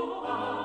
Oh,